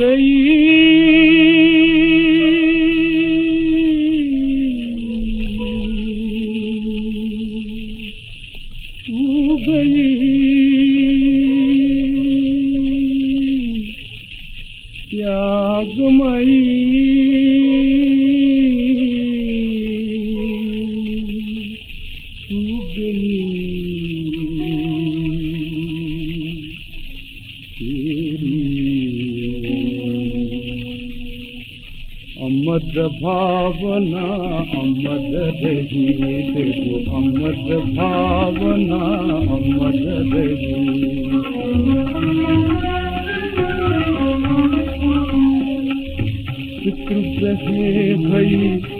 भई या गुम अमद भावना अमद रही देखो अमद भावना अमद रही शुक्र रहे भई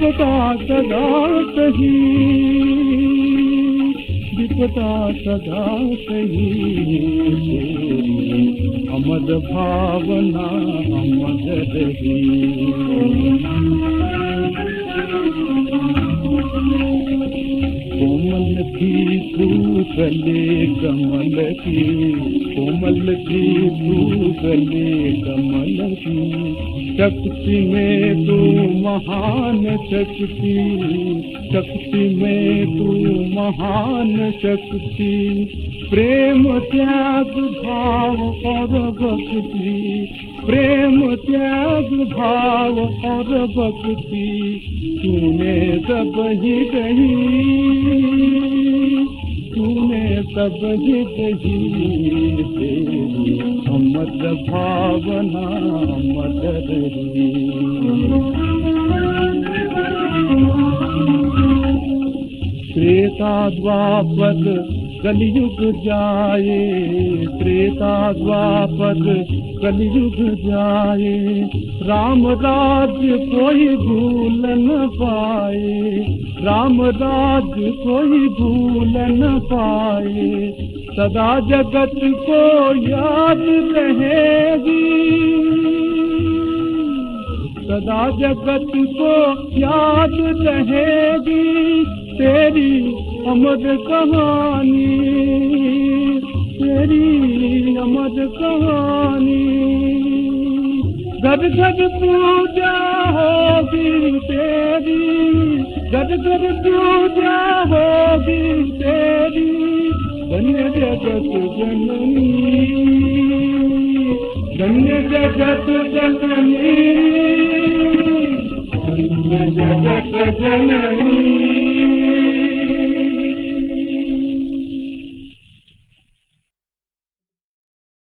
विपदा सदा सही। विपता सदा सही। अमर भावना अमर रही। की गले कमल की, कोमल की गले कमल की। शक्ति में तू महान शक्ति शक्ति में तू महान शक्ति। प्रेम त्याग भाव और भक्ति, प्रेम त्याग भाव और भक्ति। तूने सब ही कही ही तेरी अमर भावना रही त्रेता द्वापर कलयुग जाए त्रेता द्वापर कलयुग जाए, राम राज्य कोई भूल न पाए, राम राज्य कोई भूल न पाए, सदा जगत को याद रहेगी। सदा जगत को याद रहेगी, तेरी अमर कहानी। अमर कहानी। घर घर पूजा होगी तेरी। घर घर पूजा होगी तेरी। धन्य जगत जननी। धन्य जगत जननी। धन्य जगत जननी